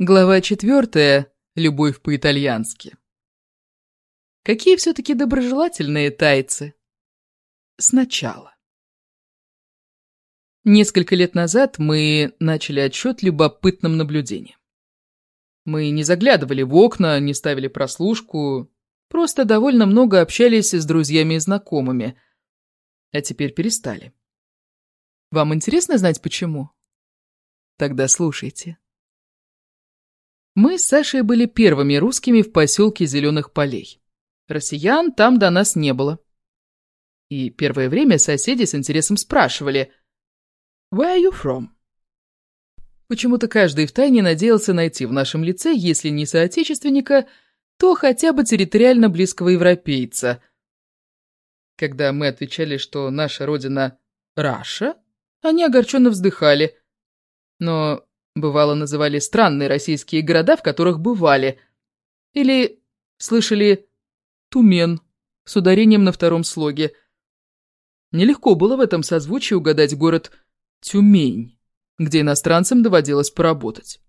Глава четвертая. Любовь по-итальянски. Какие все-таки доброжелательные тайцы. Сначала. Несколько лет назад мы начали отчет любопытным наблюдением. Мы не заглядывали в окна, не ставили прослушку, просто довольно много общались с друзьями и знакомыми, а теперь перестали. Вам интересно знать почему? Тогда слушайте. Мы с Сашей были первыми русскими в поселке Зеленых Полей. Россиян там до нас не было. И первое время соседи с интересом спрашивали «Where are you from?» Почему-то каждый втайне надеялся найти в нашем лице, если не соотечественника, то хотя бы территориально близкого европейца. Когда мы отвечали, что наша родина – Раша, они огорченно вздыхали. Но Бывало, называли странные российские города, в которых бывали. Или слышали «Тумен» с ударением на втором слоге. Нелегко было в этом созвучии угадать город Тюмень, где иностранцам доводилось поработать.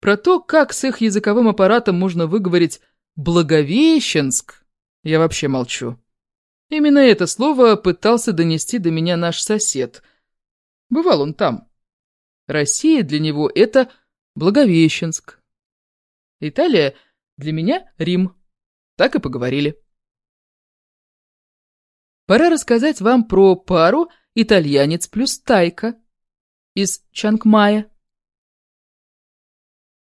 Про то, как с их языковым аппаратом можно выговорить «Благовещенск», я вообще молчу. Именно это слово пытался донести до меня наш сосед. Бывал он там. Россия для него – это Благовещенск. Италия для меня – Рим. Так и поговорили. Пора рассказать вам про пару итальянец плюс тайка из Чангмая.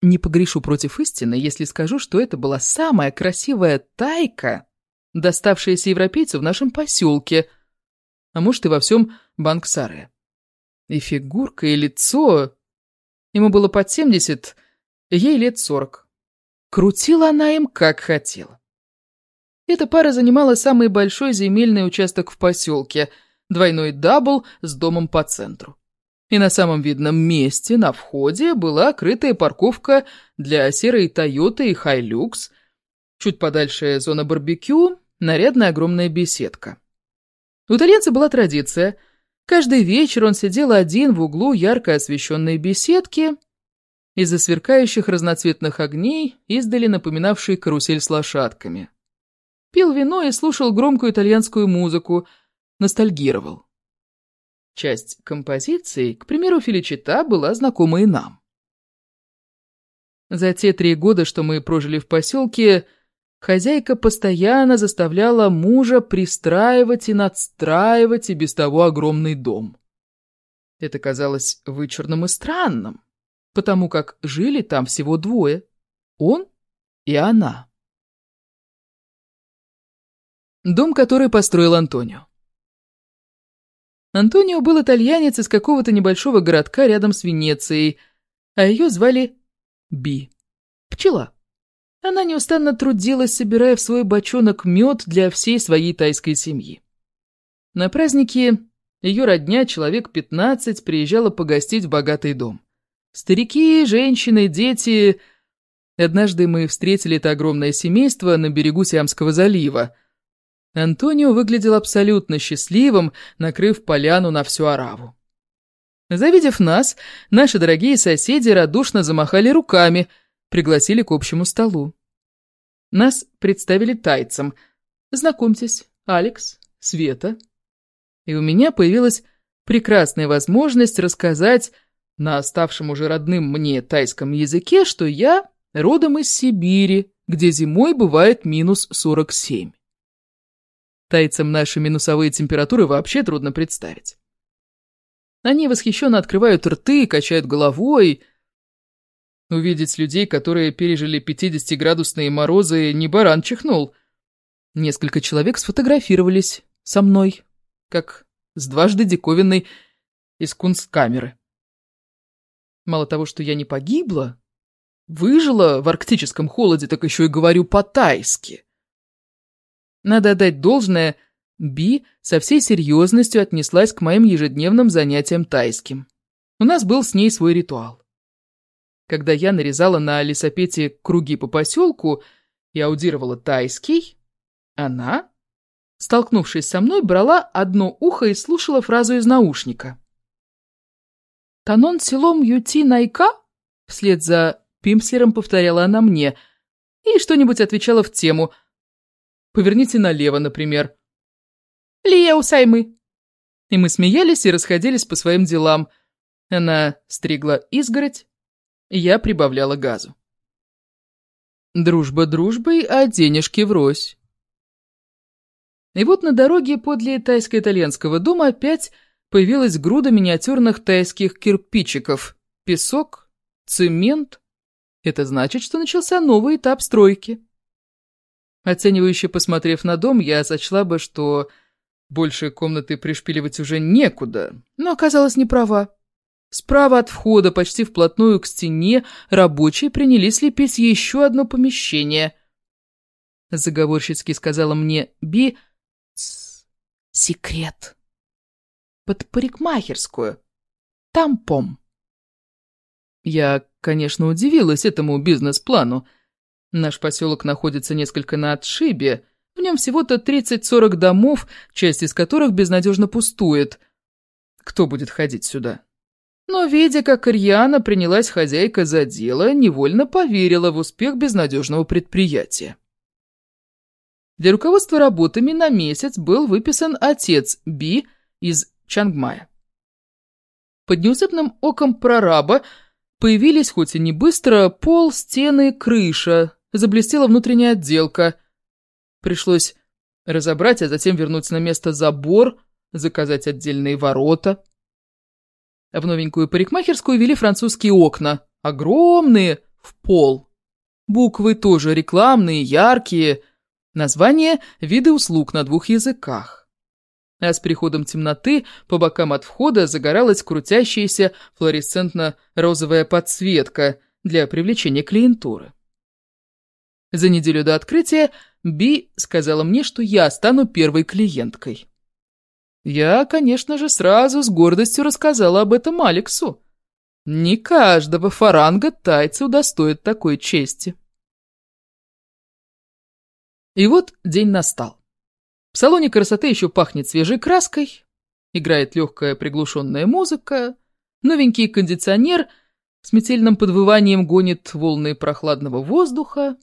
Не погрешу против истины, если скажу, что это была самая красивая тайка, доставшаяся европейцу в нашем поселке, а может и во всем Банксаре. И фигурка, и лицо. Ему было под семьдесят, ей лет сорок. Крутила она им, как хотела. Эта пара занимала самый большой земельный участок в поселке, двойной double с домом по центру. И на самом видном месте, на входе, была крытая парковка для серой Тойоты и Хайлюкс. Чуть подальше зона барбекю, нарядная огромная беседка. У итальянца была традиция – Каждый вечер он сидел один в углу ярко освещенной беседки, из-за сверкающих разноцветных огней, издали напоминавшей карусель с лошадками. Пил вино и слушал громкую итальянскую музыку, ностальгировал. Часть композиции, к примеру, Феличита, была знакома и нам. За те три года, что мы прожили в поселке, Хозяйка постоянно заставляла мужа пристраивать и надстраивать и без того огромный дом. Это казалось вычурным и странным, потому как жили там всего двое – он и она. Дом, который построил Антонио. Антонио был итальянец из какого-то небольшого городка рядом с Венецией, а ее звали Би – Пчела. Она неустанно трудилась, собирая в свой бочонок мед для всей своей тайской семьи. На праздники ее родня, человек 15, приезжала погостить в богатый дом. Старики, женщины, дети... Однажды мы встретили это огромное семейство на берегу Сиамского залива. Антонио выглядел абсолютно счастливым, накрыв поляну на всю ораву. Завидев нас, наши дорогие соседи радушно замахали руками, пригласили к общему столу. Нас представили тайцам. Знакомьтесь, Алекс, Света. И у меня появилась прекрасная возможность рассказать на оставшем уже родным мне тайском языке, что я родом из Сибири, где зимой бывает минус 47. Тайцам наши минусовые температуры вообще трудно представить. Они восхищенно открывают рты, качают головой, Увидеть людей, которые пережили 50-градусные морозы, не баран чихнул. Несколько человек сфотографировались со мной, как с дважды диковинной из кунсткамеры. Мало того, что я не погибла, выжила в арктическом холоде, так еще и говорю по-тайски. Надо отдать должное, Би со всей серьезностью отнеслась к моим ежедневным занятиям тайским. У нас был с ней свой ритуал. Когда я нарезала на лесопете круги по поселку и аудировала тайский, она, столкнувшись со мной, брала одно ухо и слушала фразу из наушника. «Танон селом юти найка?» Вслед за Пимслером повторяла она мне. И что-нибудь отвечала в тему. «Поверните налево, например». «Лия Усаймы». И мы смеялись и расходились по своим делам. Она стригла изгородь, я прибавляла газу. Дружба дружбой, а денежки врозь. И вот на дороге подле тайско-итальянского дома опять появилась груда миниатюрных тайских кирпичиков. Песок, цемент. Это значит, что начался новый этап стройки. Оценивающе посмотрев на дом, я сочла бы, что больше комнаты пришпиливать уже некуда, но оказалась не права. Справа от входа, почти вплотную к стене, рабочие принялись лепить еще одно помещение. Заговорщицки сказала мне Би, секрет. Под парикмахерскую. Тампом. Я, конечно, удивилась этому бизнес-плану. Наш поселок находится несколько на отшибе. В нем всего-то 30-40 домов, часть из которых безнадежно пустует. Кто будет ходить сюда? Но, видя, как Ирьяна принялась хозяйка за дело, невольно поверила в успех безнадежного предприятия. Для руководства работами на месяц был выписан отец Би из Чангмая. Под неусыпным оком прораба появились, хоть и не быстро, пол, стены, крыша, заблестела внутренняя отделка. Пришлось разобрать, а затем вернуть на место забор, заказать отдельные ворота – в новенькую парикмахерскую вели французские окна, огромные, в пол. Буквы тоже рекламные, яркие. Название – виды услуг на двух языках. А с приходом темноты по бокам от входа загоралась крутящаяся флуоресцентно-розовая подсветка для привлечения клиентуры. За неделю до открытия Би сказала мне, что я стану первой клиенткой. Я, конечно же, сразу с гордостью рассказала об этом Алексу. Не каждого фаранга тайцы удостоит такой чести. И вот день настал. В салоне красоты еще пахнет свежей краской, играет легкая приглушенная музыка, новенький кондиционер с метельным подвыванием гонит волны прохладного воздуха.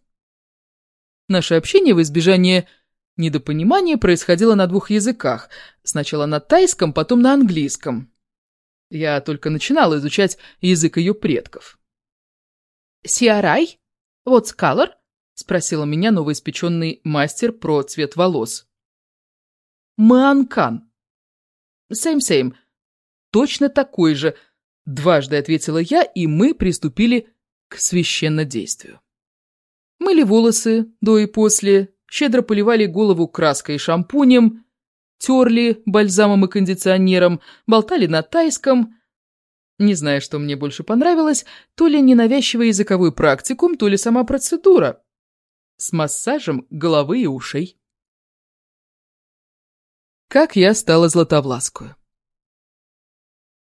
Наше общение в избежание Недопонимание происходило на двух языках. Сначала на тайском, потом на английском. Я только начинала изучать язык ее предков. «Сиарай? Вот скалор?» — спросила меня новоиспеченный мастер про цвет волос. «Маанкан». «Same-same. Точно такой же», — дважды ответила я, и мы приступили к священнодействию. Мыли волосы до и после, щедро поливали голову краской и шампунем, терли бальзамом и кондиционером, болтали на тайском. Не знаю, что мне больше понравилось, то ли ненавязчивый языковой практикум, то ли сама процедура. С массажем головы и ушей. Как я стала златовласкую.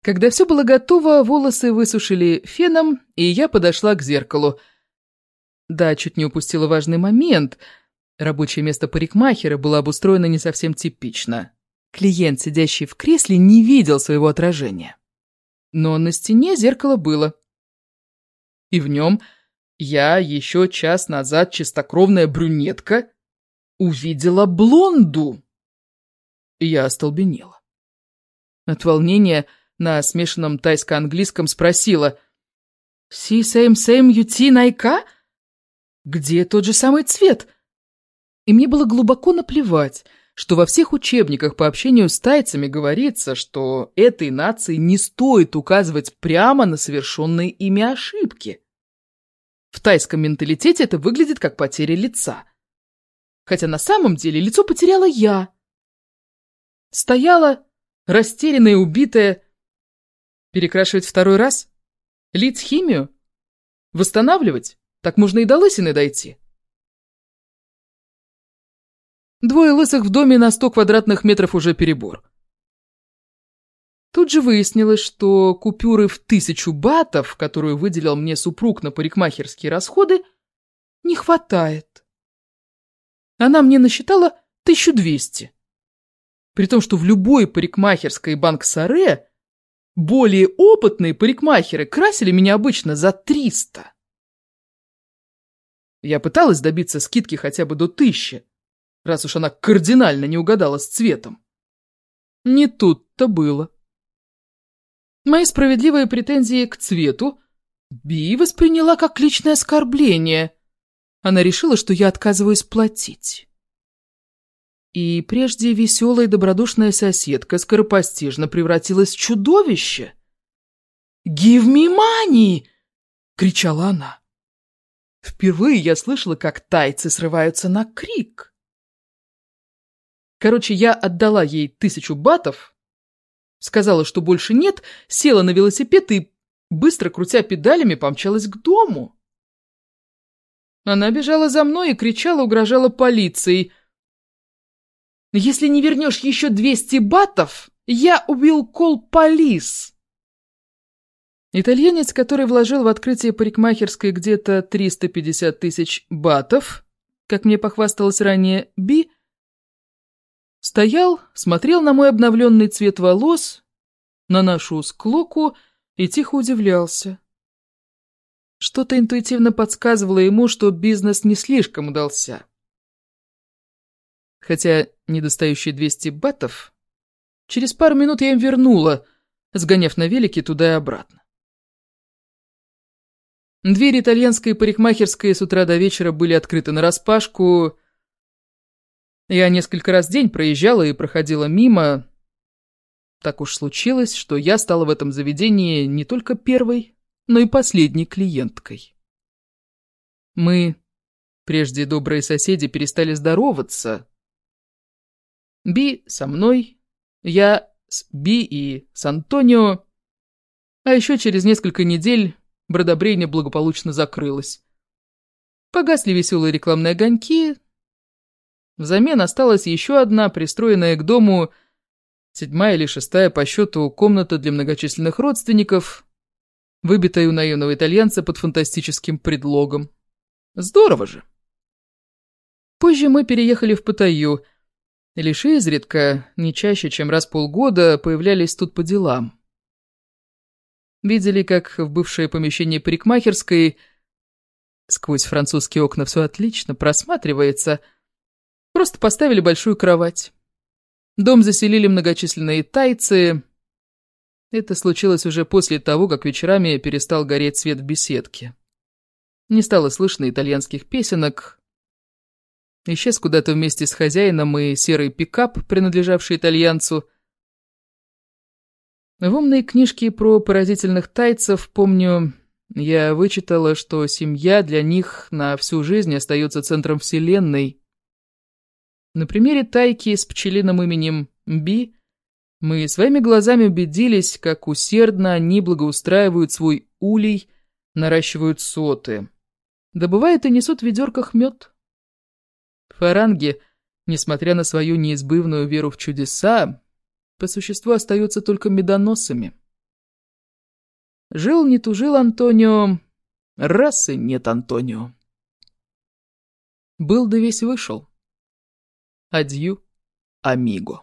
Когда все было готово, волосы высушили феном, и я подошла к зеркалу. Да, чуть не упустила важный момент — Рабочее место парикмахера было обустроено не совсем типично. Клиент, сидящий в кресле, не видел своего отражения. Но на стене зеркало было. И в нем я еще час назад чистокровная брюнетка увидела блонду. Я остолбенела. От волнения на смешанном тайско-английском спросила «Си сэм сэм юти найка? Где тот же самый цвет?» И мне было глубоко наплевать, что во всех учебниках по общению с тайцами говорится, что этой нации не стоит указывать прямо на совершенные ими ошибки. В тайском менталитете это выглядит как потеря лица. Хотя на самом деле лицо потеряла я. Стояла, растерянная убитая. Перекрашивать второй раз? Лить химию? Восстанавливать? Так можно и до лысины дойти. Двое лысых в доме на сто квадратных метров уже перебор. Тут же выяснилось, что купюры в тысячу батов, которую выделил мне супруг на парикмахерские расходы, не хватает. Она мне насчитала 1200. При том, что в любой парикмахерской банк Саре более опытные парикмахеры красили меня обычно за 300. Я пыталась добиться скидки хотя бы до тысячи, раз уж она кардинально не угадала с цветом. Не тут-то было. Мои справедливые претензии к цвету Би восприняла как личное оскорбление. Она решила, что я отказываюсь платить. И прежде веселая и добродушная соседка скоропостижно превратилась в чудовище. «Give me money!» — кричала она. Впервые я слышала, как тайцы срываются на крик. Короче, я отдала ей тысячу батов, сказала, что больше нет, села на велосипед и, быстро крутя педалями, помчалась к дому. Она бежала за мной и кричала, угрожала полицией. «Если не вернешь еще двести батов, я убил кол полис!» Итальянец, который вложил в открытие парикмахерской где-то 350 тысяч батов, как мне похвасталось ранее, Би, стоял, смотрел на мой обновленный цвет волос, на нашу склоку и тихо удивлялся. Что-то интуитивно подсказывало ему, что бизнес не слишком удался. Хотя недостающие 200 батов через пару минут я им вернула, сгоняв на велике туда и обратно. Двери итальянской парикмахерской с утра до вечера были открыты нараспашку. Я несколько раз в день проезжала и проходила мимо. Так уж случилось, что я стала в этом заведении не только первой, но и последней клиенткой. Мы, прежде добрые соседи, перестали здороваться. Би со мной, я с Би и с Антонио, а еще через несколько недель бродобрейня благополучно закрылась. Погасли веселые рекламные огоньки. Взамен осталась еще одна, пристроенная к дому, седьмая или шестая по счету комната для многочисленных родственников, выбитая у наивного итальянца под фантастическим предлогом. Здорово же! Позже мы переехали в Паттайю. Лишь изредка, не чаще, чем раз в полгода, появлялись тут по делам. Видели, как в бывшее помещение парикмахерской сквозь французские окна все отлично просматривается. Просто поставили большую кровать. Дом заселили многочисленные тайцы. Это случилось уже после того, как вечерами перестал гореть свет в беседке. Не стало слышно итальянских песенок. Исчез куда-то вместе с хозяином и серый пикап, принадлежавший итальянцу — в умной книжке про поразительных тайцев, помню, я вычитала, что семья для них на всю жизнь остается центром вселенной. На примере тайки с пчелиным именем Би мы своими глазами убедились, как усердно они благоустраивают свой улей, наращивают соты. Добывают и несут в ведерках мед. Фаранги, несмотря на свою неизбывную веру в чудеса, по существу остаются только медоносами. Жил не тужил Антонио, расы нет Антонио. Был да весь вышел. adieu, amigo.